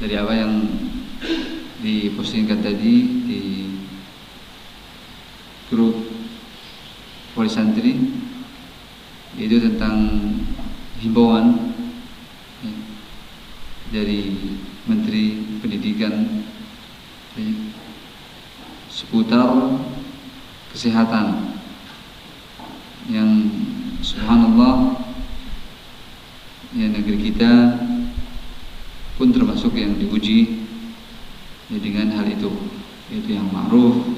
dari apa yang dipostingkan tadi di grup Poli Santri itu tentang himbauan ya, dari Menteri Pendidikan ya, seputar kesehatan yang subhanallah ya negeri kita termasuk yang diuji ya, dengan hal itu yaitu yang ma'ruf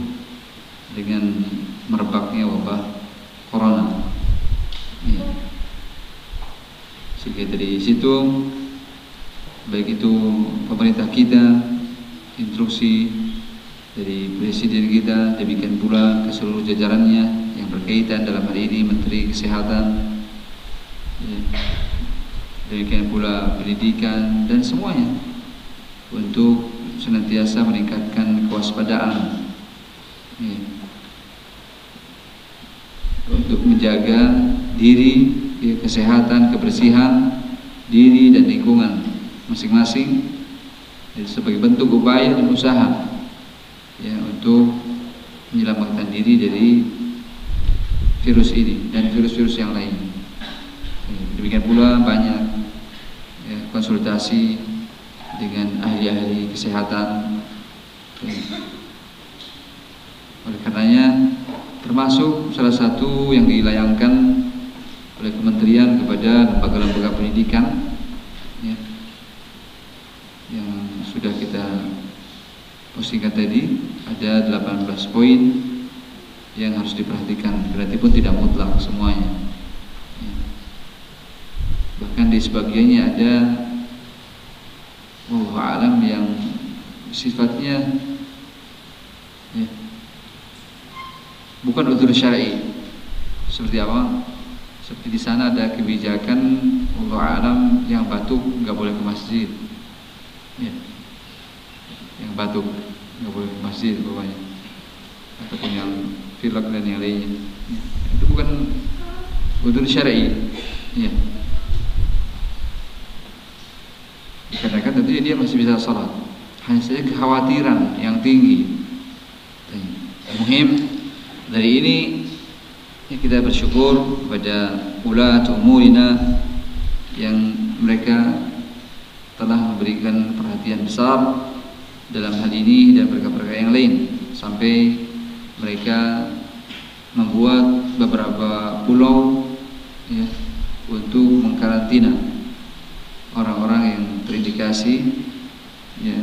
dengan merebaknya wabah corona. Ya. sehingga dari situ baik itu pemerintah kita instruksi dari presiden kita demikian pula ke seluruh jajarannya yang berkaitan dalam hal ini Menteri Kesehatan ya, demikian pula pendidikan dan semuanya untuk senantiasa meningkatkan kewaspadaan ya, untuk menjaga diri ya, kesehatan kebersihan diri dan lingkungan masing-masing sebagai bentuk upaya dan usaha ya untuk menyelamatkan diri dari virus ini dan virus-virus yang lain. Demikian pula banyak ya, konsultasi dengan ahli-ahli kesehatan. Oleh karenanya termasuk salah satu yang dilayangkan oleh kementerian kepada lembaga-lembaga pendidikan ya, yang sudah kita postingkan tadi ada 18 poin yang harus diperhatikan berarti pun tidak mutlak semuanya ya. bahkan di sebagiannya ada oh alam yang sifatnya ya, bukan utur syar'i. Seperti apa? Seperti di sana ada kebijakan Allah alam yang batuk nggak boleh ke masjid. Ya yang batuk nggak boleh masjid pokoknya. Ataupun yang pilek dan yang lainnya. Ya. itu bukan udhur syar'i. Ya dikarenakan tentunya dia masih bisa sholat. Hanya saja kekhawatiran yang tinggi. Muhim dari ini ya kita bersyukur kepada ulat umurina yang mereka telah memberikan perhatian besar dalam hal ini dan perkara-perkara yang lain. Sampai mereka membuat beberapa pulau ya, untuk mengkarantina orang-orang yang terindikasi ya,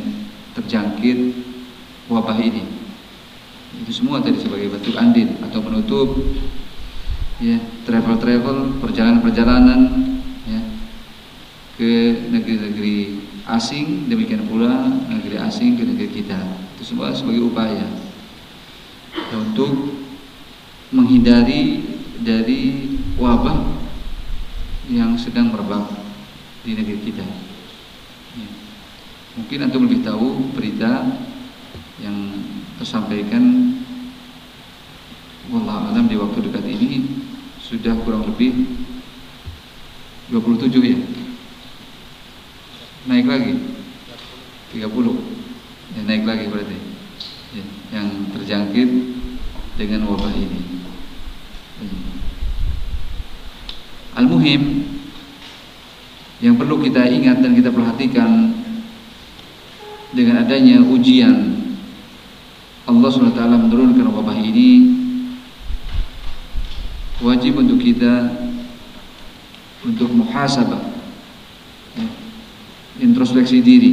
terjangkit wabah ini. Itu semua tadi sebagai bentuk andil atau menutup ya travel-travel perjalanan-perjalanan ya, ke negeri-negeri asing demikian pula negeri asing ke negeri kita. Itu semua sebagai upaya untuk menghindari dari wabah yang sedang merebak di negeri kita. Ya. mungkin antum lebih tahu berita yang tersampaikan Wallah alam di waktu dekat ini sudah kurang lebih 27 ya. Naik lagi? 30 ya, naik lagi berarti. Ya, yang terjangkit dengan wabah ini. Ya. Al-Muhim yang perlu kita ingat dan kita perhatikan dengan adanya ujian Allah SWT menurunkan wabah ini wajib untuk kita untuk muhasabah ya, introspeksi diri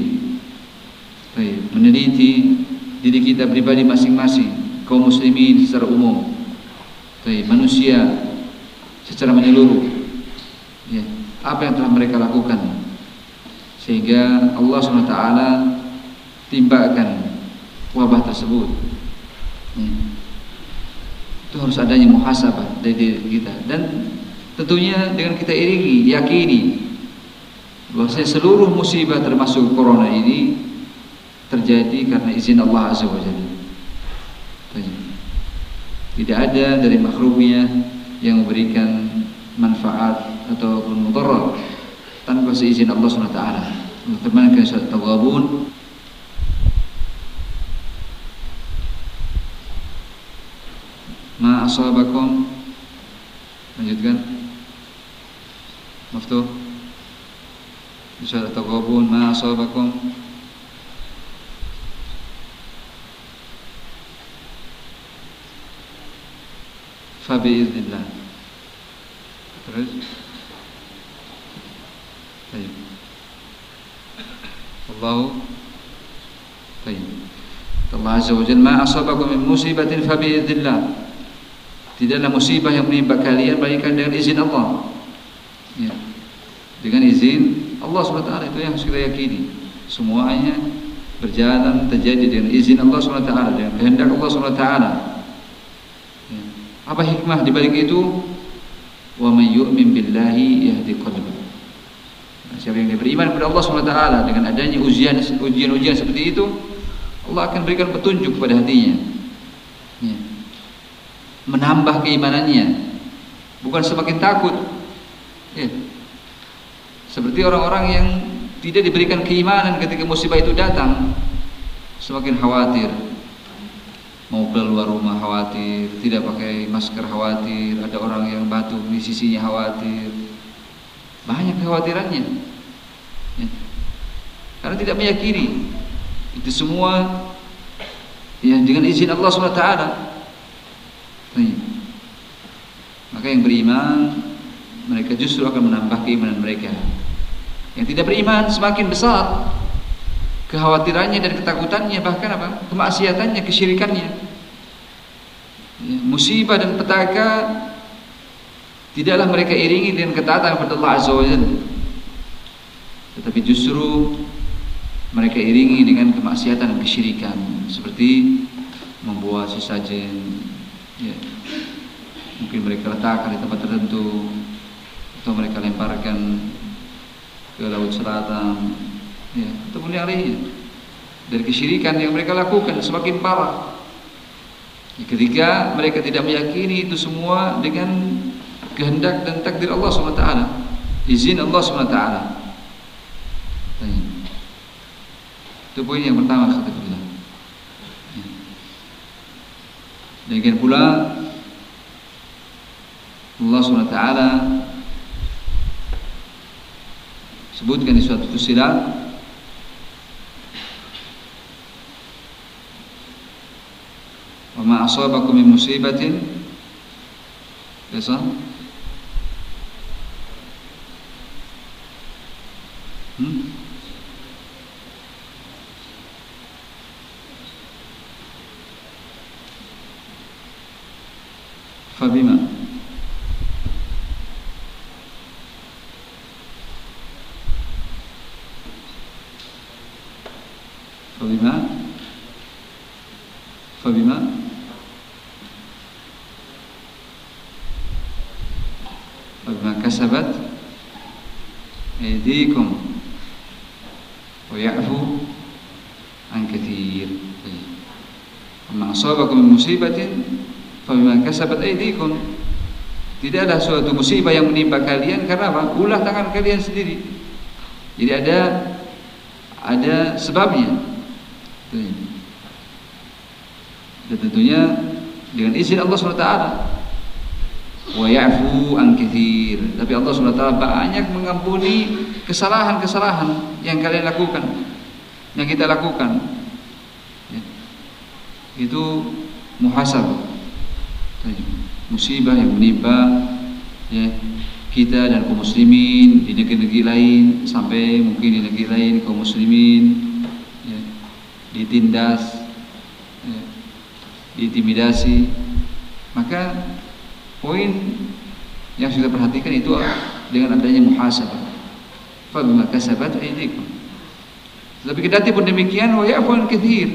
meneliti diri kita pribadi masing-masing kaum muslimin secara umum manusia secara menyeluruh ya, apa yang telah mereka lakukan sehingga Allah SWT timpakan wabah tersebut ya. itu harus adanya muhasabah dari diri kita dan tentunya dengan kita iringi yakini bahwasanya seluruh musibah termasuk corona ini terjadi karena izin Allah Azza wa Jalla. Tidak ada dari makhluknya yang memberikan manfaat ataupun mudarat tanpa seizin Allah taala. Teman ke surat Tawabun Ma asabakum Lanjutkan Maftuh Di Tawabun Ma asabakum Fabi'iznillah Terus Allah Baik Allah Azza wa Jalla Ma asabakum min musibatin Fabi'iznillah Tidaklah musibah yang menimpa kalian Baikkan dengan izin Allah. Ya. Dengan izin Allah SWT itu yang harus kita yakini. Semuanya berjalan terjadi dengan izin Allah SWT Dengan kehendak Allah SWT apa hikmah di balik itu? Wa may yu'min billahi yahdi qalbah. Siapa yang beriman kepada Allah SWT dengan adanya ujian ujian-ujian seperti itu, Allah akan berikan petunjuk kepada hatinya. Ya. Menambah keimanannya, bukan semakin takut. Ya. Seperti orang-orang yang tidak diberikan keimanan ketika musibah itu datang, semakin khawatir, mau keluar rumah khawatir, tidak pakai masker khawatir, ada orang yang batuk di sisinya khawatir, banyak kekhawatirannya. Ya. Karena tidak meyakini itu semua ya dengan izin Allah SWT. Ya. Maka yang beriman mereka justru akan menambah keimanan mereka. Yang tidak beriman semakin besar kekhawatirannya dan ketakutannya bahkan apa kemaksiatannya kesyirikannya ya, musibah dan petaka tidaklah mereka iringi dengan ketaatan kepada Allah Azza wa tetapi justru mereka iringi dengan kemaksiatan dan kesyirikan. Seperti membuat sesajen ya, mungkin mereka letakkan di tempat tertentu atau mereka lemparkan ke laut selatan ya, yang lainnya. Dari kesyirikan yang mereka lakukan semakin parah. Ketika mereka tidak meyakini itu semua dengan kehendak dan takdir Allah SWT izin Allah SWT itu poin yang pertama kata kita ya. demikian pula Allah SWT sebutkan di suatu fusilat وما أصابكم من مصيبة يصح kasabat aydikum wa ya'fu an asabakum min musibatin fa bima kasabat aydikum. Tidak ada suatu musibah yang menimpa kalian karena apa? Ulah tangan kalian sendiri. Jadi ada ada sebabnya. Dan tentunya dengan izin Allah SWT wa an kathir. Tapi Allah SWT banyak mengampuni kesalahan-kesalahan yang kalian lakukan, yang kita lakukan. Ya. Itu muhasabah. Musibah yang menimpa ya, kita dan kaum muslimin di negeri-negeri lain sampai mungkin di negeri lain kaum muslimin ya, ditindas, ya, diintimidasi, maka Poin yang sudah perhatikan itu dengan adanya muhasabah. Fa bima kasabat aydikum. Tapi kendati pun demikian wa ya'fu katsir.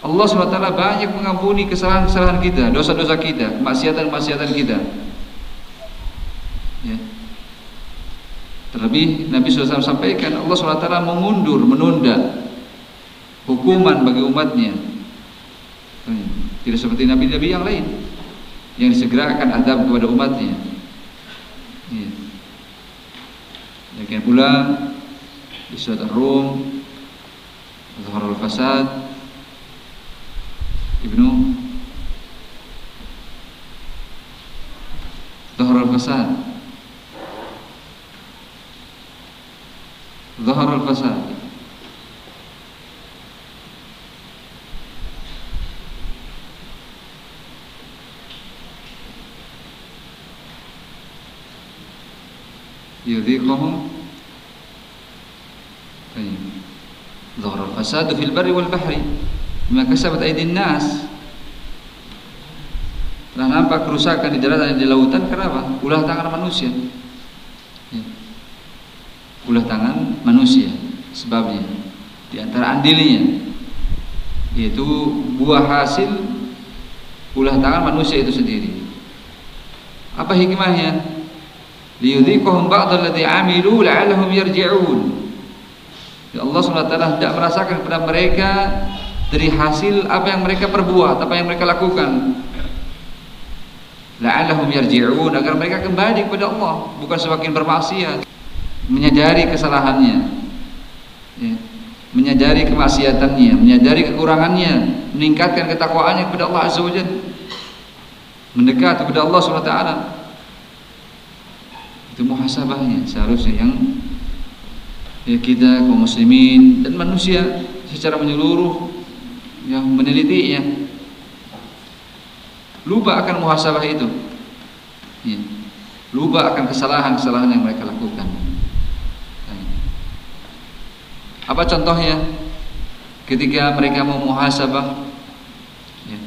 Allah SWT banyak mengampuni kesalahan-kesalahan kita, dosa-dosa kita, maksiatan-maksiatan kita. Ya. Terlebih Nabi SAW sampaikan Allah SWT mengundur, menunda hukuman bagi umatnya. Tidak seperti Nabi-Nabi yang lain yang disegerakan adab kepada umatnya. Ya. Demikian pula di surat Ar-Rum Zahar al-Fasad Ibnu Zahar al-Fasad Zahar al-Fasad يذيقهم طيب ظهر الفساد في البر والبحر بما كسبت أيدي الناس telah nampak kerusakan di darat dan di lautan kenapa? Ulah tangan manusia. Ya. Ulah tangan manusia sebabnya di antara andilnya yaitu buah hasil ulah tangan manusia itu sendiri. Apa hikmahnya? Liyudhiqahum ba'd alladhi 'amilu la'allahum yarji'un. Ya Allah SWT tidak merasakan kepada mereka dari hasil apa yang mereka perbuat, apa yang mereka lakukan. La'allahum yarji'un agar mereka kembali kepada Allah, bukan semakin bermaksiat, menyadari kesalahannya. Ya. Menyadari kemaksiatannya, menyadari kekurangannya, meningkatkan ketakwaannya kepada Allah Azza wa Mendekat kepada Allah SWT itu muhasabahnya. Seharusnya yang ya kita kaum muslimin dan manusia secara menyeluruh yang menelitinya lupa akan muhasabah itu. Ya. lupa akan kesalahan-kesalahan yang mereka lakukan. Apa contohnya? Ketika mereka mau muhasabah ya,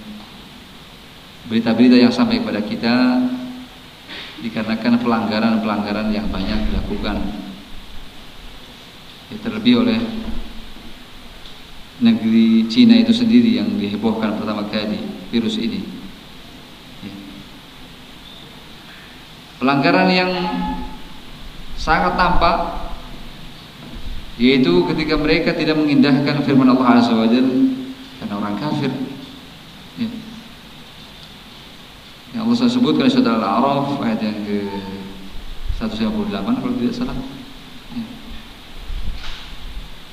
berita-berita yang sampai kepada kita dikarenakan pelanggaran-pelanggaran yang banyak dilakukan. Ya, terlebih oleh negeri Cina itu sendiri yang dihebohkan pertama kali virus ini. Ya. pelanggaran yang sangat tampak yaitu ketika mereka tidak mengindahkan firman Allah Azza wa karena orang kafir yang Allah sebutkan surat Al-A'raf ayat yang ke 158 kalau tidak salah. Ya.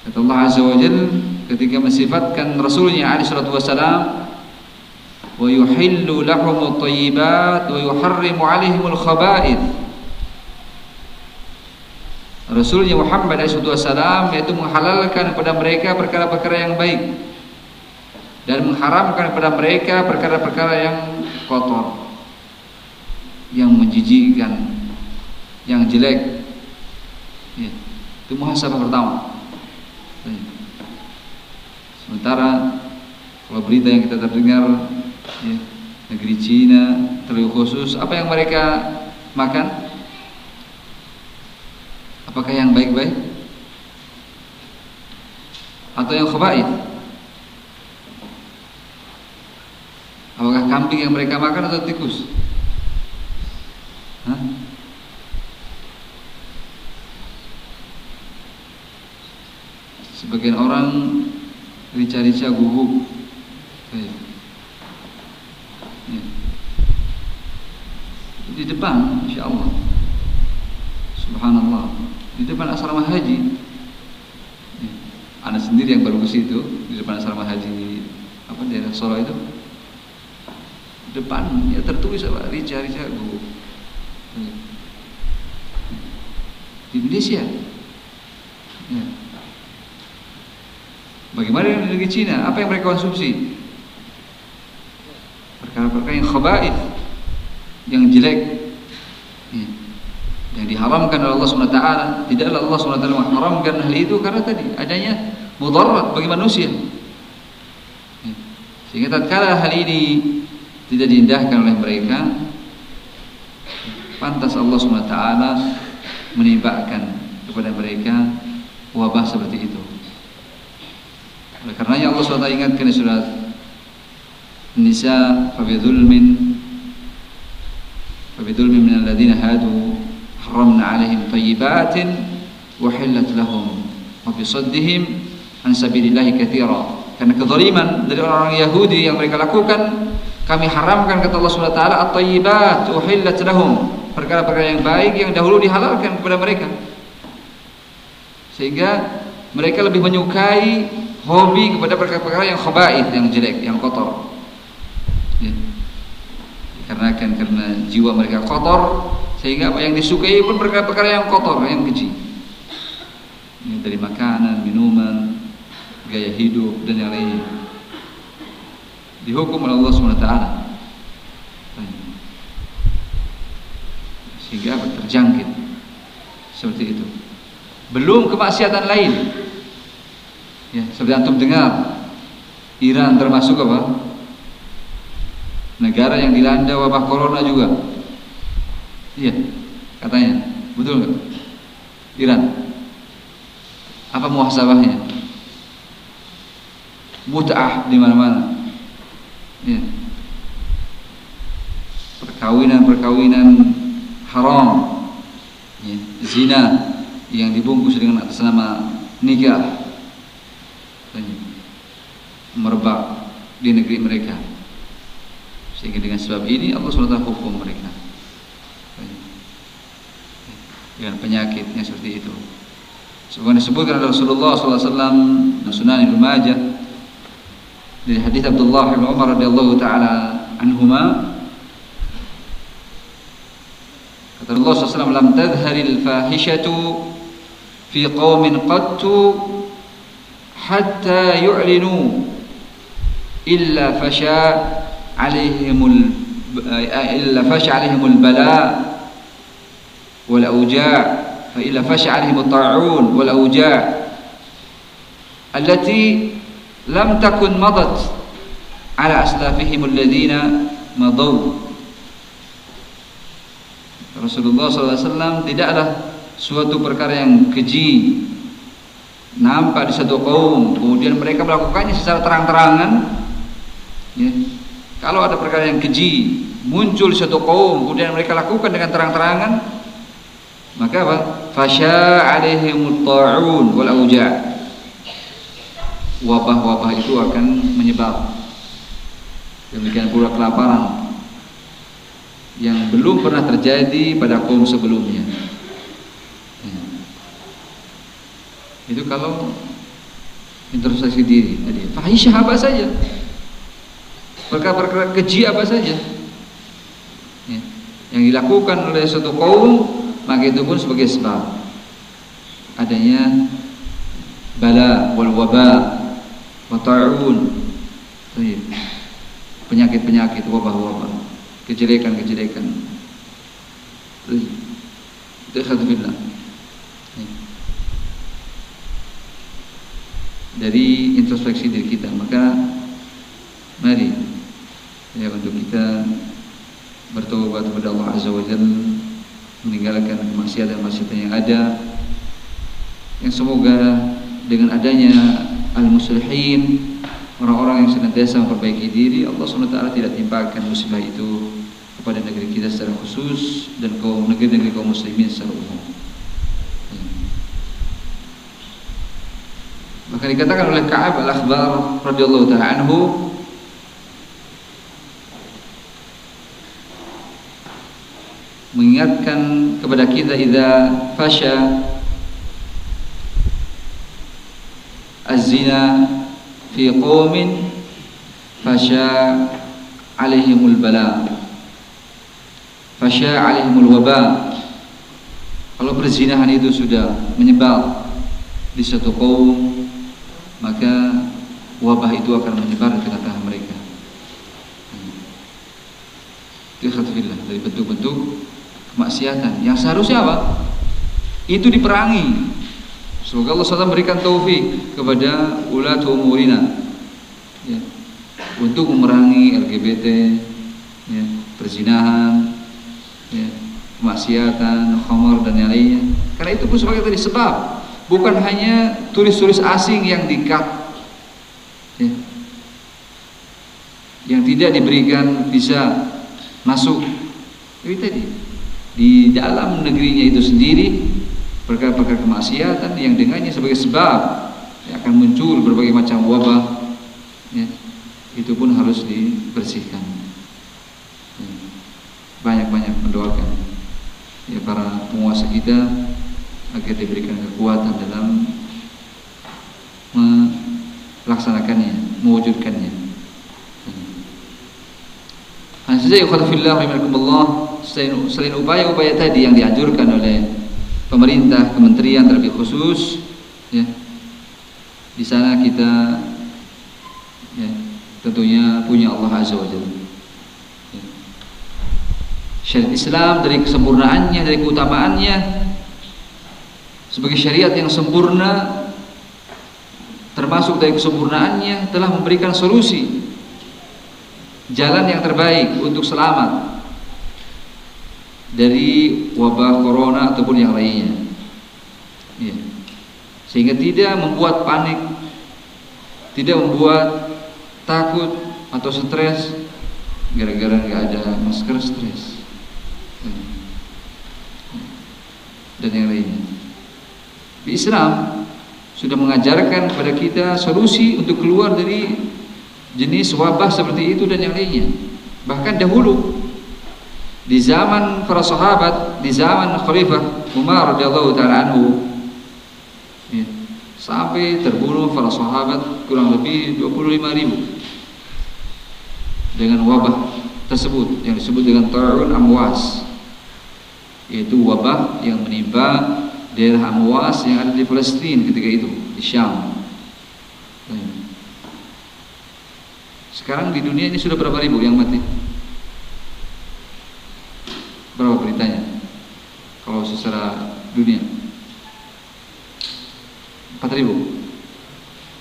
Kata Allah Azza wa Jal ketika mensifatkan Rasulnya alaihi wassalam wa yuhillu lahum at-tayyibat wa yuharrimu alaihim al-khaba'ith Rasulnya Muhammad alaihi salatu yaitu menghalalkan kepada mereka perkara-perkara yang baik dan mengharamkan kepada mereka perkara-perkara yang kotor yang menjijikkan, yang jelek. Ya, itu muhasabah pertama. Ya. Sementara kalau berita yang kita terdengar ya, negeri Cina terlalu khusus, apa yang mereka makan? Apakah yang baik-baik? Atau yang khaba'ith? Apakah kambing yang mereka makan atau tikus? Sebagian orang rica-rica guguk ya. Di depan Insya Allah. Subhanallah. Di depan asrama haji. Ya. Anak sendiri yang baru ke situ Di depan asrama haji Apa daerah Solo itu? Depan ya tertulis apa? Rica-rica di Indonesia. Ya. Bagaimana dengan negeri Cina? Apa yang mereka konsumsi? Perkara-perkara yang khaba'ith, yang jelek, ya. yang diharamkan oleh Allah SWT. Tidaklah Allah SWT mengharamkan hal itu karena tadi adanya mudarat bagi manusia. Ya. Sehingga tatkala hal ini tidak diindahkan oleh mereka, pantas Allah SWT menimpakan kepada mereka wabah seperti itu. Oleh karenanya Allah SWT ingatkan di surat Nisa fabidhulmin fabidhulmin min alladhina hadu haramna alaihim tayyibatin wahillat lahum bisaddihim an sabilillahi kathira karena kezaliman dari orang-orang Yahudi yang mereka lakukan kami haramkan kata Allah SWT at-tayyibat uhillat lahum perkara-perkara yang baik yang dahulu dihalalkan kepada mereka sehingga mereka lebih menyukai hobi kepada perkara-perkara yang khaba'ith, yang jelek, yang kotor. Ya. Karena kan karena jiwa mereka kotor sehingga apa yang disukai pun perkara-perkara yang kotor, yang keji. Ya, dari makanan, minuman, gaya hidup dan yang lainnya. Dihukum oleh Allah SWT Sehingga terjangkit Seperti itu belum kemaksiatan lain. Ya, seperti antum dengar, Iran termasuk apa? Negara yang dilanda wabah corona juga. Iya, katanya. Betul nggak? Iran. Apa muhasabahnya? Mut'ah di mana-mana. Ya. Perkawinan-perkawinan haram. Ya. Zina yang dibungkus dengan atas nama nikah merebak di negeri mereka sehingga dengan sebab ini Allah SWT hukum mereka dengan penyakitnya seperti itu sebagaimana disebutkan oleh Rasulullah SAW dan Sunan Ibnu Majah dari hadis Abdullah bin Umar radhiyallahu taala anhuma kata Allah SAW lam tadhharil fahishatu في قوم قد حتى يعلنوا إلا فشى عليهم إلا فشى عليهم البلاء والأوجاع فإلا فشى عليهم الطاعون والأوجاع التي لم تكن مضت على أسلافهم الذين مضوا. Rasulullah SAW tidaklah suatu perkara yang keji nampak di satu kaum kemudian mereka melakukannya secara terang-terangan ya. kalau ada perkara yang keji muncul di satu kaum kemudian mereka lakukan dengan terang-terangan maka apa? Fasya alaihimut ta'un wal auja wabah-wabah itu akan menyebar. Demikian pula kelaparan yang belum pernah terjadi pada kaum sebelumnya Itu kalau introspeksi diri tadi. Fahisyah apa saja? Perkara-perkara keji apa saja? Ya. Yang dilakukan oleh suatu kaum maka itu pun sebagai sebab adanya bala wal waba wa ta'un penyakit-penyakit wabah-wabah kejelekan-kejelekan. Satu billah dari introspeksi diri kita maka mari ya untuk kita bertobat kepada Allah Azza wa Jalla meninggalkan maksiatan-maksiatan yang ada yang semoga dengan adanya al-muslihin orang-orang yang senantiasa memperbaiki diri Allah SWT tidak timpakan musibah itu kepada negeri kita secara khusus dan kaum negeri-negeri kaum muslimin secara umum. Maka dikatakan oleh Ka'ab al-Akhbar radhiyallahu taala anhu mengingatkan kepada kita idza fasha az-zina fi qaumin fasha alaihimul bala alaihimul waba kalau perzinahan itu sudah menyebar di satu kaum maka wabah itu akan menyebar di tengah-tengah mereka. Ikhwatillah dari bentuk-bentuk kemaksiatan yang seharusnya apa? Itu diperangi. Semoga Allah SWT memberikan taufik kepada ulat umurina ya, untuk memerangi LGBT, ya, perzinahan, ya, kemaksiatan, khamar dan yang lainnya. Karena itu pun sebagai tadi sebab bukan hanya turis-turis asing yang dikat ya, yang tidak diberikan bisa masuk itu tadi di dalam negerinya itu sendiri perkara-perkara kemaksiatan yang dengannya sebagai sebab yang akan muncul berbagai macam wabah ya, itu pun harus dibersihkan ya, banyak-banyak mendoakan ya para penguasa kita agar diberikan kekuatan dalam melaksanakannya, mewujudkannya. Hanya selain upaya-upaya tadi yang dianjurkan oleh pemerintah, kementerian terlebih khusus ya. Di sana kita ya, tentunya punya Allah Azza wa Jalla. Ya. Syariat Islam dari kesempurnaannya, dari keutamaannya sebagai syariat yang sempurna termasuk dari kesempurnaannya telah memberikan solusi jalan yang terbaik untuk selamat dari wabah corona ataupun yang lainnya. Ya. Sehingga tidak membuat panik, tidak membuat takut atau stres gara-gara nggak ada masker stres dan yang lainnya. Di Islam sudah mengajarkan kepada kita solusi untuk keluar dari jenis wabah seperti itu dan yang lainnya. Bahkan dahulu di zaman para sahabat, di zaman Khalifah Umar radhiyallahu taala anhu ya, sampai terbunuh para sahabat kurang lebih 25 ribu dengan wabah tersebut yang disebut dengan Ta'un Amwas yaitu wabah yang menimpa daerah Amwas yang ada di Palestina ketika itu di Syam. Sekarang di dunia ini sudah berapa ribu yang mati? Berapa beritanya? Kalau secara dunia. 4 ribu.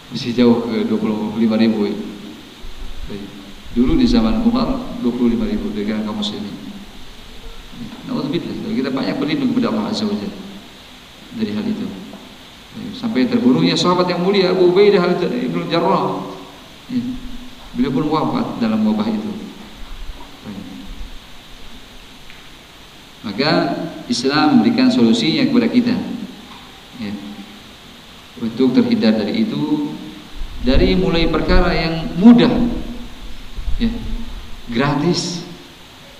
Masih jauh ke 25 ribu. Ya. Dulu di zaman Umar 25 ribu. Dengan kaum muslimin Kita banyak berlindung kepada Allah Azza wa Dari hal itu. Sampai terbunuhnya sahabat yang mulia Abu Ubaidah Ibn Jarrah. Ya. Beliau pun wafat dalam wabah itu. Maka Islam memberikan solusinya kepada kita. Ya. Untuk terhindar dari itu Dari mulai perkara yang mudah. Ya. Gratis.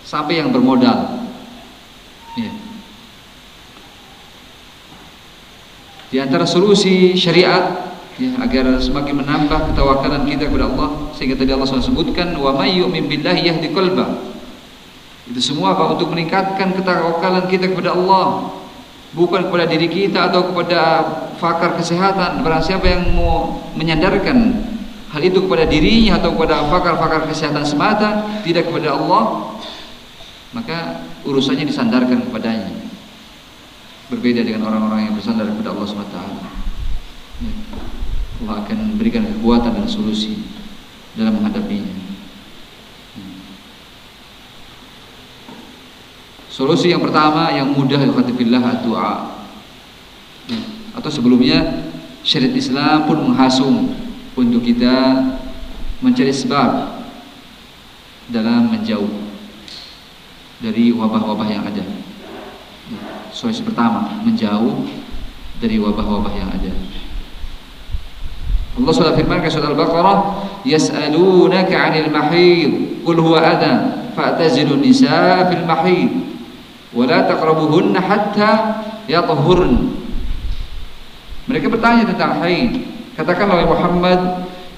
Sampai yang bermodal ya. Di antara solusi syariat ya, agar semakin menambah ketawakalan kita kepada Allah sehingga tadi Allah SWT sebutkan wa may yu'min billahi yahdi qalbah itu semua apa untuk meningkatkan ketawakalan kita kepada Allah, bukan kepada diri kita atau kepada fakar kesehatan. Barang siapa yang mau menyandarkan hal itu kepada dirinya atau kepada fakar-fakar kesehatan semata, tidak kepada Allah, maka urusannya disandarkan kepadanya. Berbeda dengan orang-orang yang bersandar kepada Allah SWT. Ya. Allah akan berikan kekuatan dan solusi dalam menghadapinya. Solusi yang pertama yang mudah ikhwatifillah doa. Ya. Atau sebelumnya syariat Islam pun menghasung untuk kita mencari sebab dalam menjauh dari wabah-wabah yang ada. Ya. Solusi pertama menjauh dari wabah-wabah yang ada. Allah sudah firman ke surat Al-Baqarah, "Yas'alunaka 'anil mahid, qul huwa adhan, fa'tazilun nisa fil mahid." wala taqrabuhunna hatta yatahurn mereka bertanya tentang haid katakanlah oleh Muhammad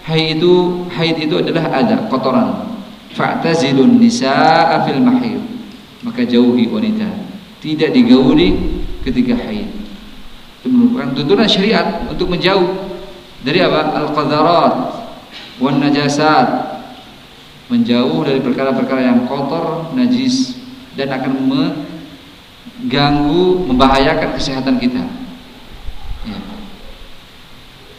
haid itu haid itu adalah ada kotoran fa'tazilun nisaa fil mahid maka jauhi wanita tidak digauli ketika haid itu merupakan tuntunan syariat untuk menjauh dari apa al-qadharat wan najasat menjauh dari perkara-perkara yang kotor najis dan akan ganggu, membahayakan kesehatan kita. Ya.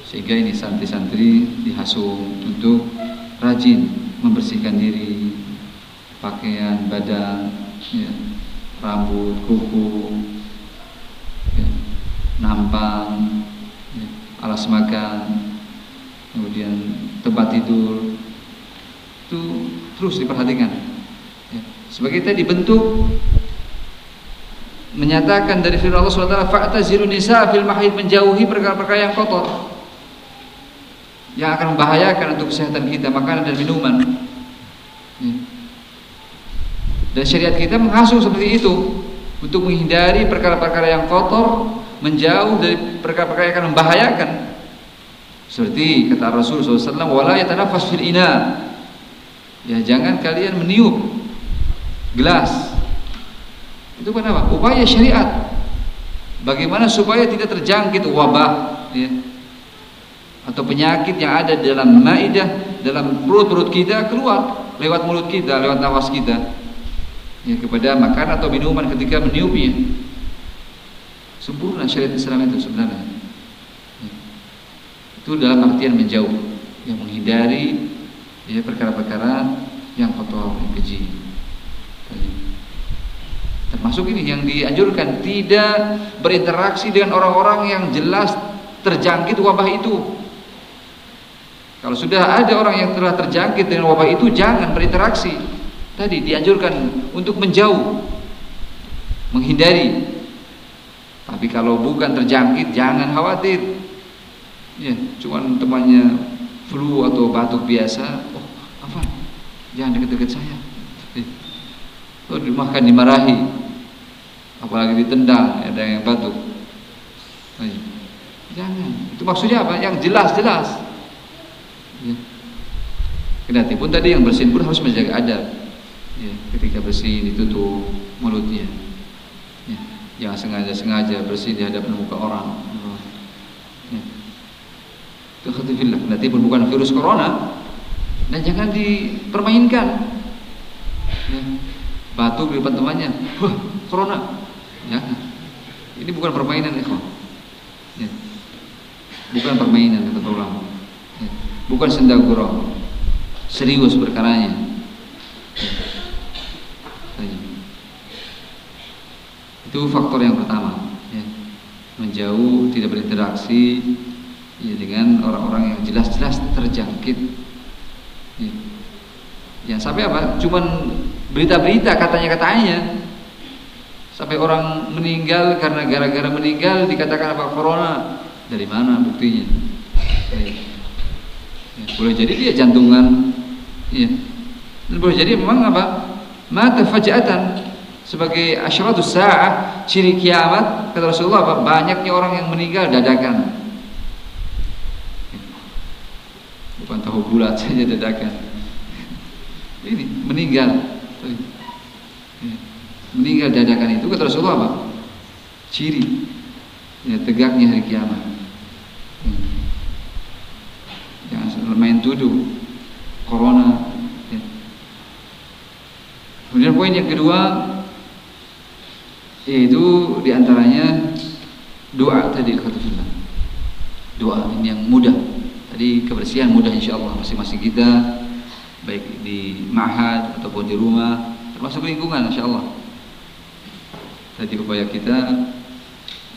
Sehingga ini santri-santri dihasung untuk rajin membersihkan diri, pakaian, badan, ya, rambut, kuku, ya, nampang, ya, alas makan, kemudian tempat tidur, itu terus diperhatikan. Ya. Sebagai tadi bentuk menyatakan dari firman Allah SWT fa'tazilu nisa fil mahid menjauhi perkara-perkara yang kotor yang akan membahayakan untuk kesehatan kita makanan dan minuman. Dan syariat kita menghasung seperti itu untuk menghindari perkara-perkara yang kotor menjauh dari perkara-perkara yang akan membahayakan Seperti kata Rasul SAW, wala yatanafas fil ina. Ya jangan kalian meniup gelas. Itu kenapa? Upaya syariat. Bagaimana supaya tidak terjangkit wabah ya. atau penyakit yang ada dalam maidah, dalam perut-perut kita keluar lewat mulut kita, lewat nawas kita. Ya, kepada makan atau minuman ketika meniupnya. Sempurna syariat Islam itu sebenarnya. Itu dalam artian menjauh yang menghindari ya perkara-perkara yang kotor yang keji. Termasuk ini yang dianjurkan tidak berinteraksi dengan orang-orang yang jelas terjangkit wabah itu. Kalau sudah ada orang yang telah terjangkit dengan wabah itu jangan berinteraksi tadi dianjurkan untuk menjauh menghindari. Tapi kalau bukan terjangkit jangan khawatir. Ya cuman temannya flu atau batuk biasa oh apa? Jangan dekat-dekat saya. Eh, oh dimakan dimarahi. Apalagi ditendang ada yang batuk. Iya. jangan. Itu maksudnya apa? Yang jelas-jelas. Ya. Kendati pun tadi yang bersin pun harus menjaga adab ya, ketika bersin ditutup mulutnya ya, jangan sengaja-sengaja bersin di hadapan muka orang Kekhtifillah. Berarti pun bukan virus corona dan jangan dipermainkan. Ya. Di depan temannya, wah corona. Ya. Ini bukan permainan. Ya. Bukan permainan kata. Ya. Bukan senda gurau. Serius perkaranya. Ya. Itu faktor yang pertama. Ya. Menjauh, tidak berinteraksi, ya dengan orang-orang yang jelas-jelas terjangkit ya. ya sampai apa cuman berita-berita katanya-katanya sampai orang meninggal karena gara-gara meninggal dikatakan apa corona dari mana buktinya ya. Ya, boleh jadi dia jantungan ya. boleh jadi memang apa mata fajatan sebagai asyaratus sa'ah ciri kiamat kata Rasulullah apa? Banyaknya orang yang meninggal dadakan. Bukan tahu bulat saja dadakan. Ini meninggal. Meninggal dadakan itu kata Rasulullah apa? Ciri. Ya, tegaknya hari kiamat. Jangan main tuduh. Corona. Ya. kemudian poin yang kedua yaitu di antaranya doa tadi kata doa ini yang mudah Tadi kebersihan mudah insya Allah masing-masing kita baik di mahad ataupun di rumah termasuk lingkungan insya Allah. Tadi upaya kita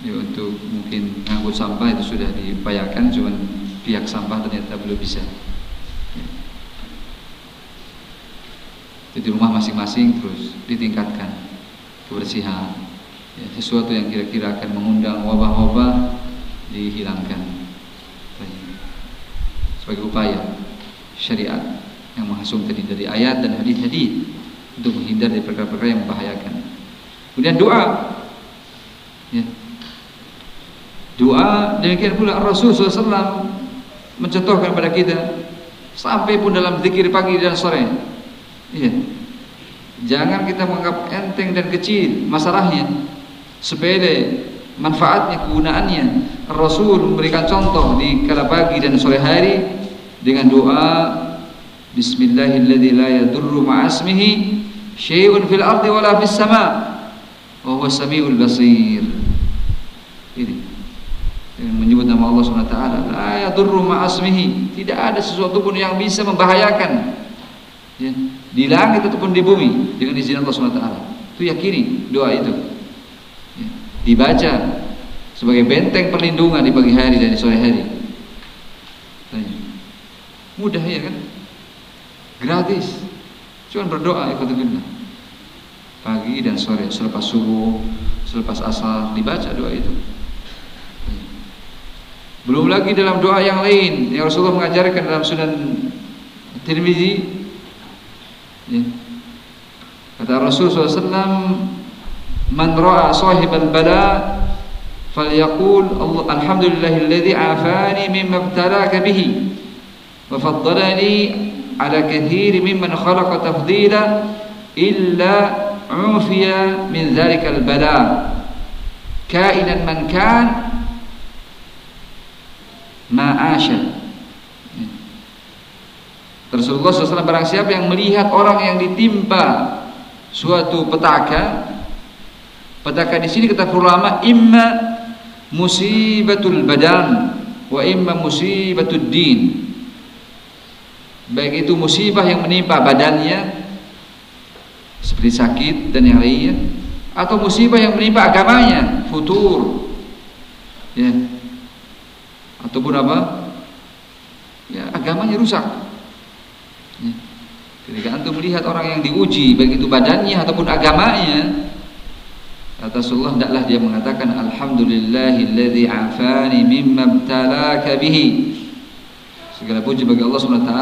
ya, untuk mungkin ngangkut sampah itu sudah diupayakan, cuman pihak sampah ternyata belum bisa. Jadi rumah masing-masing terus ditingkatkan kebersihan. Ya, sesuatu yang kira-kira akan mengundang wabah-wabah dihilangkan sebagai upaya syariat yang menghasung tadi dari ayat dan hadis-hadis untuk menghindar dari perkara-perkara yang membahayakan. Kemudian doa. Ya. Doa demikian pula Rasul SAW mencontohkan kepada kita sampai pun dalam zikir pagi dan sore. Iya. Jangan kita menganggap enteng dan kecil masalahnya, sepele manfaatnya, kegunaannya. Rasul memberikan contoh di kala pagi dan sore hari dengan doa Bismillahilladzi la yadurru ma'asmihi syai'un fil ardi wala fis sama' wa huwa samiul basir. Ini dengan menyebut nama Allah Subhanahu wa taala, la yadurru ma'asmihi, tidak ada sesuatu pun yang bisa membahayakan ya, di langit ataupun di bumi dengan izin Allah Subhanahu wa taala. Itu yakini doa itu dibaca sebagai benteng perlindungan di pagi hari dan di sore hari. Mudah ya kan? Gratis. Cuma berdoa ya Pagi dan sore selepas subuh, selepas asar dibaca doa itu. Belum lagi dalam doa yang lain yang Rasulullah mengajarkan dalam Sunan Tirmizi. Ya. Kata Rasul SAW, man ra'a sahibal bala falyaqul alhamdulillahilladzi afani mimma ibtalaka bihi wa faddalani ala kathiri mimman khalaqa tafdila illa ufiya min dhalikal bala. Kainan man kan ma'asha Rasulullah SAW barang siapa yang melihat orang yang ditimpa suatu petaka petaka di sini kata ulama imma musibatul badan wa imma musibatul din. Baik itu musibah yang menimpa badannya seperti sakit dan yang lainnya atau musibah yang menimpa agamanya futur ya. Ataupun apa? Ya agamanya rusak. Ya. ketika antum melihat orang yang diuji baik itu badannya ataupun agamanya kata Rasulullah hendaklah dia mengatakan alhamdulillahilladzi afani mimma ibtalaka bihi segala puji bagi Allah SWT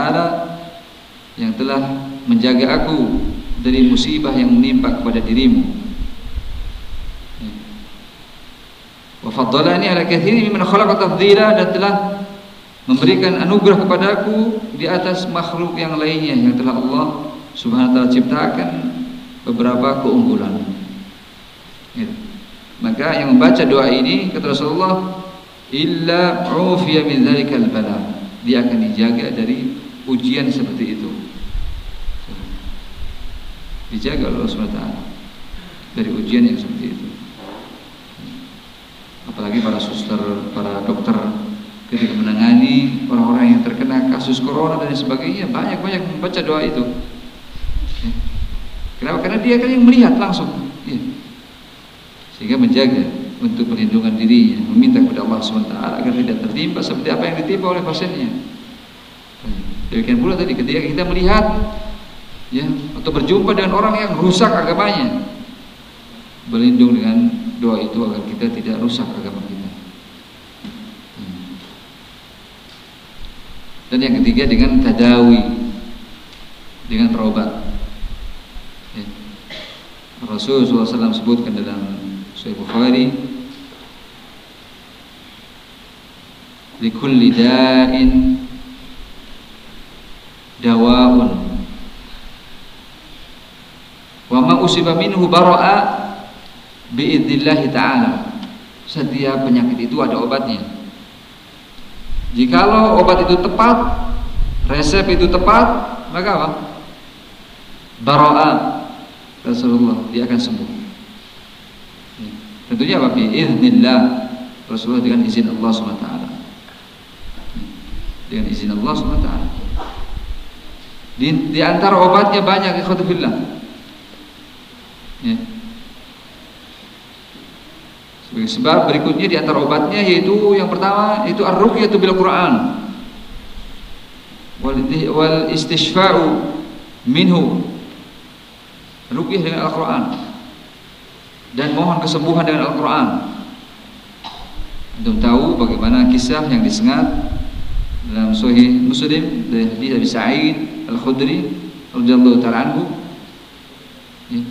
yang telah menjaga aku dari musibah yang menimpa kepada dirimu wa faddalani ala katsiri mimman khalaqa tafdila dan telah memberikan anugerah kepadaku di atas makhluk yang lainnya yang telah Allah taala ciptakan beberapa keunggulan. Gitu. Maka yang membaca doa ini kata Rasulullah illa ufiya min dzalikal bala. Dia akan dijaga dari ujian seperti itu. Dijaga oleh Allah taala dari ujian yang seperti itu apalagi para suster, para dokter ketika menangani orang-orang yang terkena kasus corona dan sebagainya banyak-banyak membaca doa itu. Kenapa? Karena dia kan yang melihat langsung. Sehingga menjaga untuk perlindungan dirinya, meminta kepada Allah SWT agar tidak tertimpa seperti apa yang ditimpa oleh pasiennya. Demikian pula tadi ketika kita melihat ya atau berjumpa dengan orang yang rusak agamanya, berlindung dengan doa itu agar kita tidak rusak agama kita. Dan yang ketiga dengan tadawi, dengan berobat. Ya. Rasulullah SAW sebutkan dalam Sahih Bukhari, "Likulli da'in dawaun." Wa ma usiba minhu bara'a biidnillahi ta'ala. Setiap penyakit itu ada obatnya. Jikalau obat itu tepat resep itu tepat maka apa? Baro'a Rasulullah dia akan sembuh tentunya apa biidnillah Rasulullah dengan izin Allah SWT dengan izin Allah SWT di, di antara obatnya banyak ikhwatulillah ya Sebab berikutnya di antara obatnya yaitu yang pertama itu ar-ruqyatu bil Quran. Wal istishfa'u minhu. Ruqyah dengan Al-Qur'an. Dan mohon kesembuhan dengan Al-Qur'an. Untuk tahu bagaimana kisah yang disengat dalam Sahih Muslim dari hadis Abi Sa'id Al-Khudri radhiyallahu taala anhu. Ya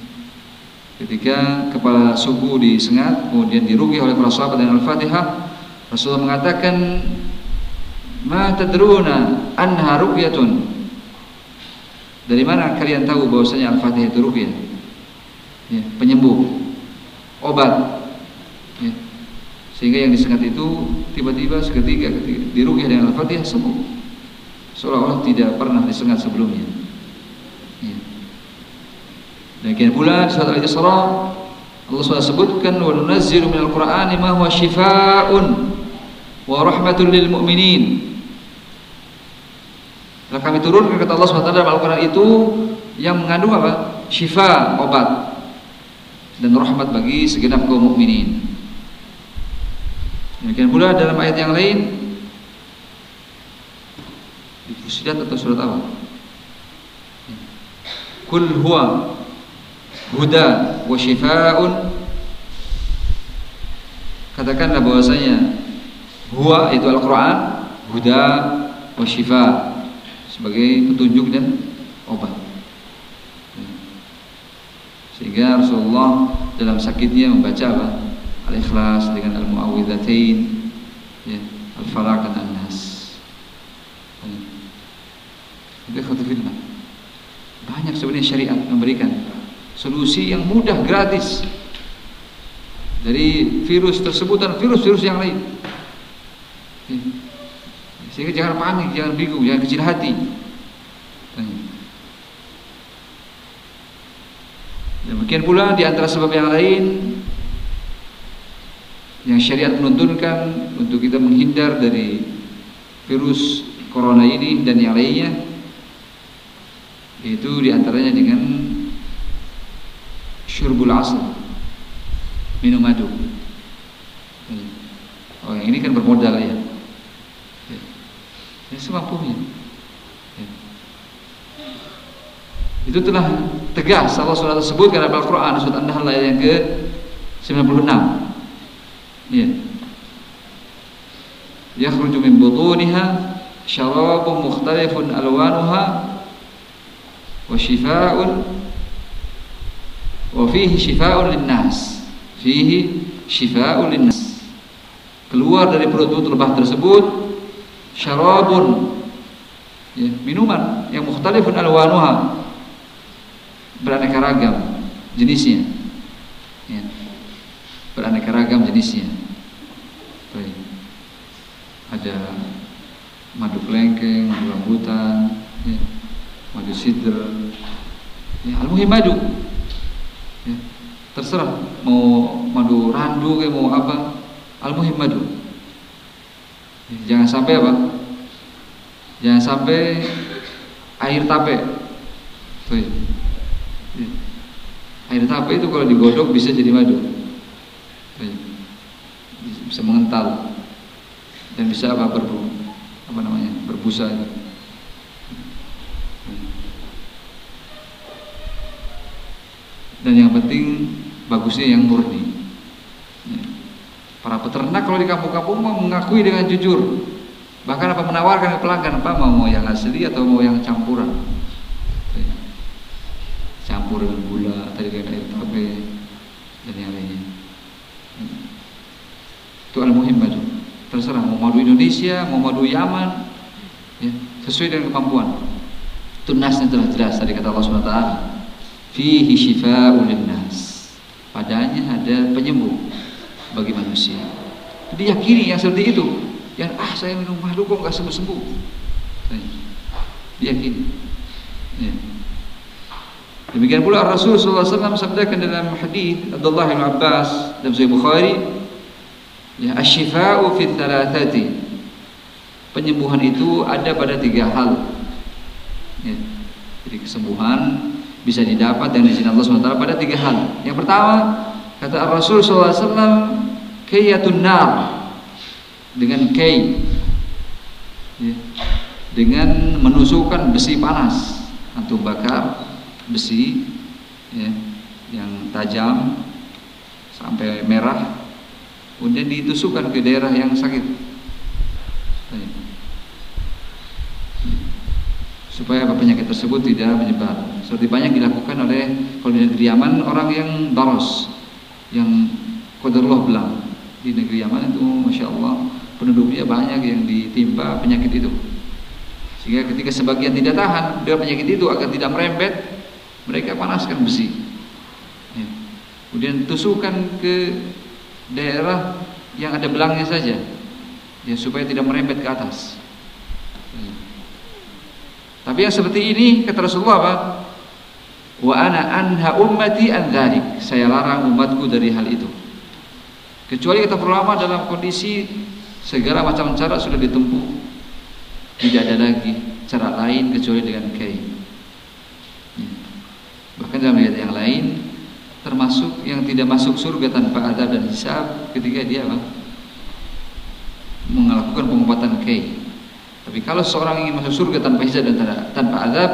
ketika kepala suku disengat kemudian dirugi oleh para sahabat dengan Al-Fatihah Rasulullah mengatakan ma tadruna anha ruqyatun dari mana kalian tahu bahwasanya Al-Fatihah itu ruqyah ya, penyembuh obat ya. sehingga yang disengat itu tiba-tiba seketika ketika diruqyah dengan Al-Fatihah sembuh seolah-olah tidak pernah disengat sebelumnya Demikian pula di surat Al-Isra Allah SWT sebutkan wa nunazzilu minal Qur'ani ma huwa shifaa'un wa rahmatul lil mu'minin. Telah kami turunkan kata Allah SWT dalam Al-Quran itu yang mengandung apa? Syifa, obat dan rahmat bagi segenap kaum mukminin. Demikian pula dalam ayat yang lain di Fusilat atau surat apa? Kul huwa huda wa shifaa'un katakanlah bahwasanya huwa itu Al-Qur'an huda wa shifa sebagai petunjuk dan obat sehingga Rasulullah dalam sakitnya membaca apa? al-ikhlas dengan al-muawwidzatain ya al-falaq dan an-nas fillah banyak sebenarnya syariat memberikan solusi yang mudah gratis. Dari virus tersebut dan virus-virus yang lain. Ya. sehingga jangan panik, jangan bingung, jangan kecil hati Demikian pula di antara sebab yang lain yang syariat menuntunkan untuk kita menghindar dari virus corona ini dan yang lainnya itu di antaranya dengan syurbul asal minum madu. Oh yang ini kan bermodal ya, ya semampunya ya. Itu telah tegas Allah SWT sebutkan dalam Al-Quran surat An-Nahl ayat yang ke 96 ya yakhruju min butuniha syarabun mukhtalifun alwanuha wa shifaa'un wa fihi shifaa'un linnas. Fihi shifaa'un linnas. Keluar dari perut lebah tersebut syarabun ya, minuman yang mukhtalifun alwanuha beraneka ragam jenisnya ya. beraneka ragam jenisnya Baik. ada madu kelengkeng madu rambutan ya. madu sidr ya al-muhim madu ya. terserah mau madu randu kayak mau apa al-muhim madu ya. jangan sampai apa jangan sampai air tape Baik air tape itu kalau digodok bisa jadi madu. Bisa mengental. Dan bisa apa berbu apa namanya berbusa. Dan yang penting bagusnya yang murni. Para peternak kalau di kampung-kampung mau mengakui dengan jujur. Bahkan apa menawarkan ke pelanggan apa mau yang asli atau mau yang campuran? Campur dengan gula tadi kayak air tape dan yang lainnya. Itu al muhim madu terserah mau madu Indonesia mau madu Yaman ya, sesuai dengan kemampuan. Itu nasnya telah jelas tadi kata Allah SWT fihi shifa'un nas padanya ada penyembuh bagi manusia. Jadi yakini yang seperti itu. Yang ah saya minum madu kok nggak sembuh sembuh diyakini ya. Demikian pula Rasul sallallahu alaihi wasallam sabdakan dalam hadis Abdullah bin Abbas dalam Sahih Bukhari, ya asyifa'u fi thalathati. Penyembuhan itu ada pada tiga hal. Ya. Jadi kesembuhan bisa didapat dengan izin Allah SWT pada tiga hal. Yang pertama, kata Rasul sallallahu alaihi nar dengan kay ya. dengan menusukkan besi panas antum bakar besi ya, yang tajam sampai merah kemudian ditusukkan ke daerah yang sakit. Supaya penyakit tersebut tidak menyebar. Seperti banyak dilakukan oleh kalau di negeri Yaman orang yang daros yang kodarullah belang di negeri Yaman itu masya Allah penduduknya banyak yang ditimpa penyakit itu. Sehingga ketika sebagian tidak tahan dengan penyakit itu agar tidak merembet mereka panaskan besi. Ya. kemudian tusukkan ke daerah yang ada belangnya saja. Ya supaya tidak merembet ke atas. Ya. tapi yang seperti ini kata Rasulullah apa? Wa ana anha ummati an saya larang umatku dari hal itu. Kecuali kata ulama dalam kondisi segala macam cara sudah ditempuh. Tidak ada lagi cara lain kecuali dengan kain Bahkan dalam ayat yang lain termasuk yang tidak masuk surga tanpa adab dan hisab ketika dia apa? melakukan pengobatan kay. Tapi kalau seorang ingin masuk surga tanpa hisab dan tanpa adab,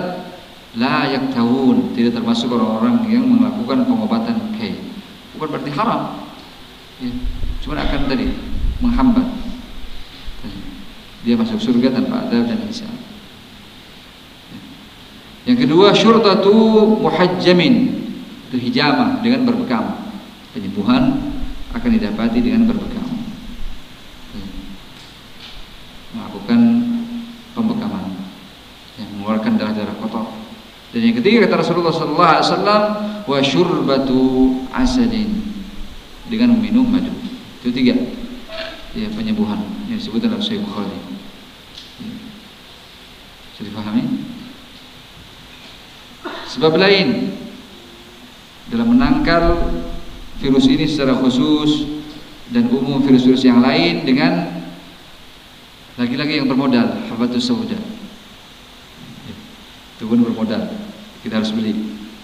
layak tahun tidak termasuk orang-orang yang melakukan pengobatan kay. Bukan berarti haram, ya. cuma akan tadi menghambat. Dia masuk surga tanpa adab dan hisab. Yang kedua syurtatu muhajjamin itu hijamah dengan berbekam penyembuhan akan didapati dengan berbekam. Melakukan pembekaman, yang mengeluarkan darah-darah kotor. Dan yang ketiga kata Rasulullah sallallahu alaihi wasallam wa syurbatu asadin dengan meminum madu. Itu tiga. Ya, penyembuhan yang disebut dalam Sahih Bukhari. Ya. Sudah? Sebab lain dalam menangkal virus ini secara khusus dan umum virus-virus yang lain dengan lagi-lagi yang bermodal habatus sauda. Ya. Itu pun bermodal. Kita harus beli.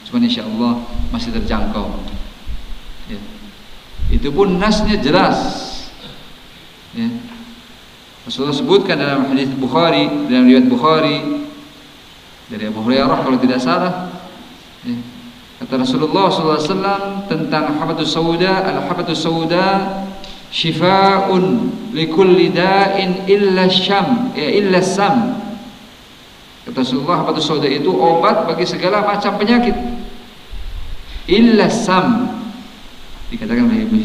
Cuma insya Allah masih terjangkau. Ya. Itu pun nasnya jelas. Ya. Rasulullah sebutkan dalam hadis Bukhari, dalam riwayat Bukhari dari Abu Hurairah kalau tidak salah Ya. Kata Rasulullah SAW tentang habatus sauda, al habatus sauda shifaun likulli da'in illa syam, ya illa sam. Kata Rasulullah habatus sauda itu obat bagi segala macam penyakit. Illa sam. Dikatakan oleh Ibnu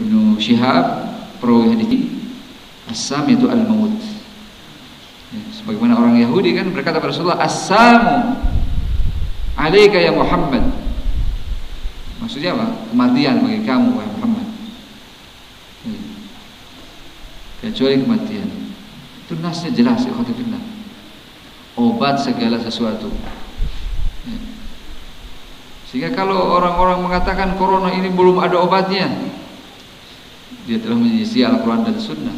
Ibnu Syihab perawi hadis As-sam itu al-maut. Ya, sebagaimana orang Yahudi kan berkata kepada Rasulullah as-samu Alaika ya Muhammad. Maksudnya apa? Kematian bagi kamu wahai Muhammad. Ya. Kecuali kematian. Itu nasnya jelas ya khatifillah. Obat segala sesuatu. Ya. Sehingga kalau orang-orang mengatakan corona ini belum ada obatnya, dia telah menyisi Al-Quran dan Sunnah.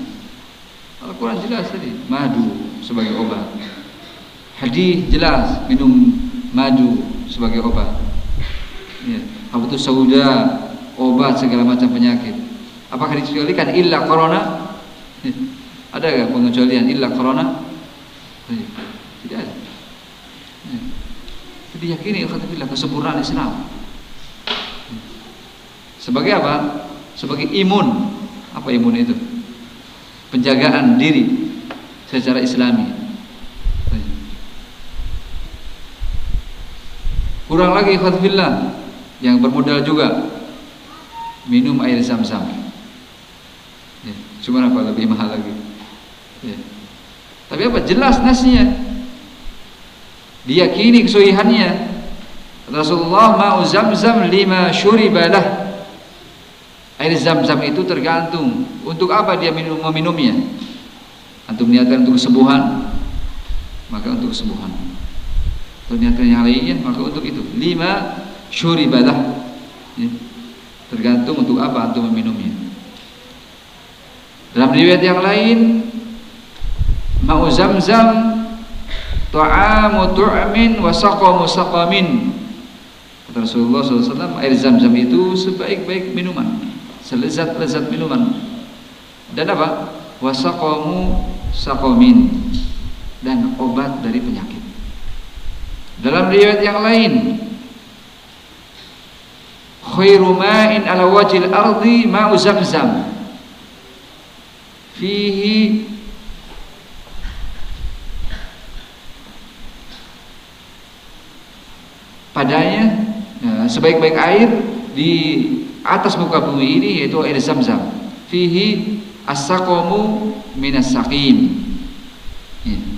Al-Quran jelas tadi, madu sebagai obat. Hadis jelas, minum madu sebagai obat. Ya. itu sauda obat segala macam penyakit. Apakah dikecualikan illa corona? Ya. Ada nggak pengecualian illa corona? Ya. Tidak ada. Ya. Itu diyakini katakanlah kesempurnaan Islam. Sebagai apa? Sebagai imun. Apa imun itu? Penjagaan diri secara Islami. Kurang lagi khadfillah yang bermodal juga minum air zam-zam. Ya, cuma apa lebih mahal lagi. Ya. Tapi apa jelas nasnya. Diyakini kesohihannya. Rasulullah mau zam-zam lima syuribalah. Air zam-zam itu tergantung untuk apa dia minum meminumnya. Antum niatkan untuk kesembuhan, maka untuk kesembuhan ternyata yang lainnya maka untuk itu. Lima syuribalah. Ya. tergantung untuk apa untuk meminumnya. Dalam riwayat yang lain mau zam-zam ta'amu tu'min wa saqamu saqamin. Kata Rasulullah SAW air zam-zam itu sebaik-baik minuman. Selezat-lezat minuman. Dan apa? Wasaqamu saqamin. Dan obat dari penyakit dalam riwayat yang lain, khairu ma'in ala wajil ardi ma'u zamzam. Fihi padanya ya, sebaik-baik air di atas muka bumi ini yaitu air zam-zam. Fihi as-saqamu minas saqim. Ya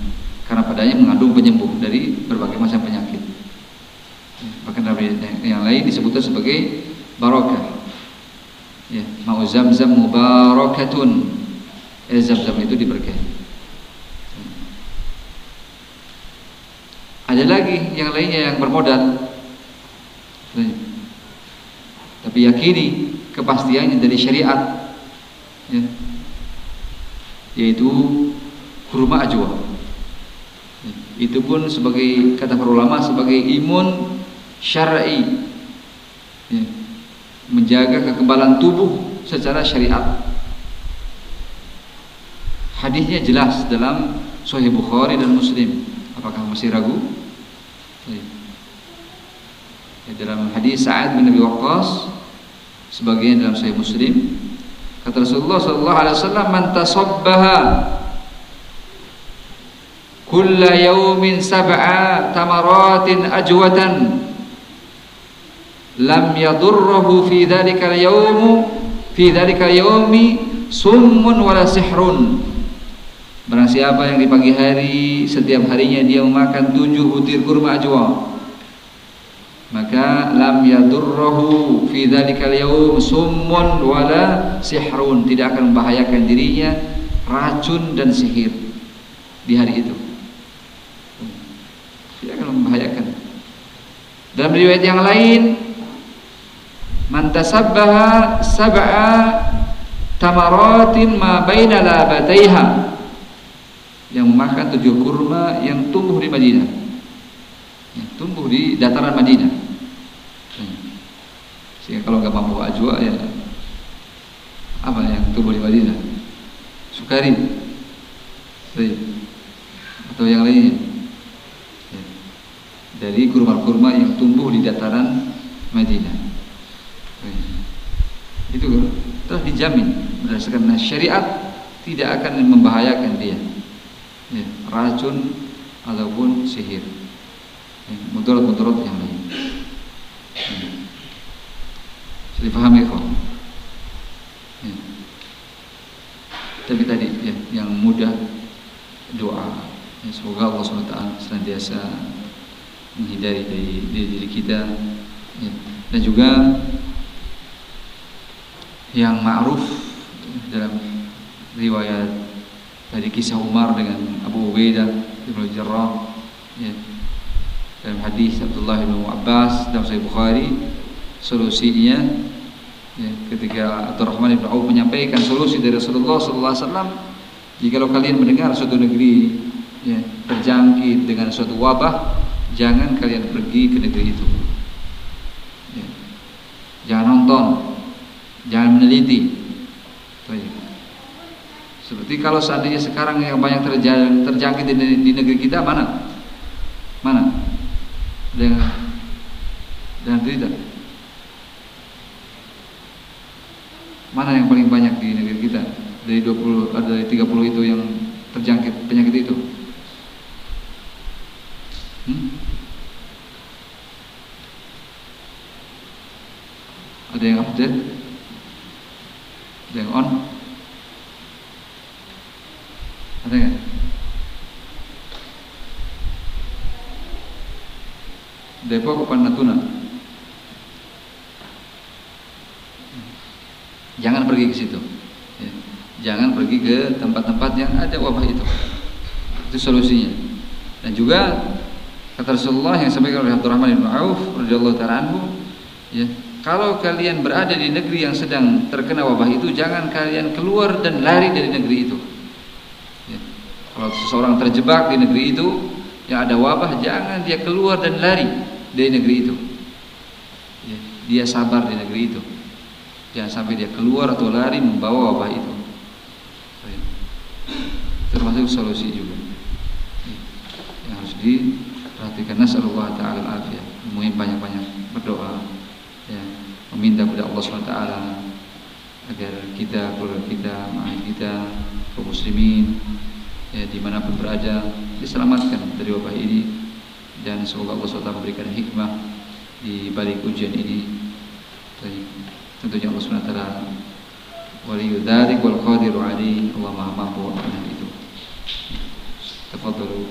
karena padanya mengandung penyembuh dari berbagai macam penyakit. Bahkan dalam yang lain disebutkan sebagai barokah. Ya, mau zam-zam mubarakatun. Eh, zam-zam itu diberkahi. Ada lagi yang lainnya yang bermodal. Tapi yakini kepastiannya dari syariat. Ya. Yaitu kurma ajwa itu pun sebagai kata para ulama sebagai imun syar'i. Ya, menjaga kekebalan tubuh secara syariat. Hadisnya jelas dalam Sahih Bukhari dan Muslim. Apakah masih ragu? Ya, dalam hadis Sa'ad bin Abi Waqqas sebagian dalam Sahih Muslim kata Rasulullah sallallahu alaihi wasallam man tasabbaha kulla yaumin sab'a tamaratin ajwatan lam yadurruhu fi dhalika al-yawm fi dzalika yaumi summun wala sihrun Barang siapa yang di pagi hari setiap harinya dia memakan tujuh butir kurma ajwa maka lam yadurruhu fi dzalikal yaum summun wala sihrun. Tidak akan membahayakan dirinya racun dan sihir di hari itu tidak akan membahayakan. Dalam riwayat yang lain man tasabbaha sab'a tamaratin ma baina labataiha yang memakan tujuh kurma yang tumbuh di Madinah. Yang tumbuh di dataran Madinah. Sehingga kalau nggak mampu ajwa ya apa yang tumbuh di Madinah? Sukari. Atau yang lainnya. ya. Dari kurma-kurma yang tumbuh di dataran Madinah. Itu telah dijamin berdasarkan syariat tidak akan membahayakan dia. Ya, racun ataupun sihir. Ya, mudarat-mudarat yang lain. Ya. Bisa dipahami kok ya. tapi tadi ya, yang mudah doa. Ya, semoga Allah SWT senantiasa menghindari dari diri, diri kita ya. dan juga yang ma'ruf dalam riwayat dari kisah Umar dengan Abu Ubaidah bin Jarrah ya. dalam hadis Abdullah bin Abbas dalam Sahih Bukhari solusinya ya, ketika Abdurrahman bin Auf menyampaikan solusi dari Rasulullah sallallahu alaihi wasallam jika kalian mendengar suatu negeri ya, terjangkit dengan suatu wabah jangan kalian pergi ke negeri itu ya. jangan nonton jangan meneliti seperti kalau seandainya sekarang yang banyak terjang, terjangkit di, di negeri kita mana? Mana? Dengan dengan tidak? Mana yang paling banyak di negeri kita? Dari 20 ada dari 30 itu yang terjangkit penyakit itu. Hmm? Ada yang update? Ada yang on? Ada nggak? Depok apa Natuna? Jangan pergi ke situ. Ya. Jangan pergi ke tempat-tempat yang ada wabah itu. Itu solusinya. Dan juga kata Rasulullah yang disampaikan oleh Abdurrahman bin Auf radhiyallahu taala anhu, ya, kalau kalian berada di negeri yang sedang terkena wabah itu, jangan kalian keluar dan lari dari negeri itu. Kalau seseorang terjebak di negeri itu yang ada wabah, jangan dia keluar dan lari dari negeri itu. Ya, dia sabar di negeri itu. Jangan sampai dia keluar atau lari membawa wabah itu. Termasuk solusi juga. Ya, yang harus diperhatikan. Nasallallahu taala afiyah. Muhim banyak-banyak berdoa. Meminta kepada Allah SWT agar kita, keluarga kita, mahal kita, kaum muslimin ya, di mana pun berada diselamatkan dari wabah ini. Dan semoga Allah SWT memberikan hikmah di balik ujian ini. Tentunya Allah SWT waliyu dhalik wal qadiru ali Allah maha mampu akan itu. Tafadhalu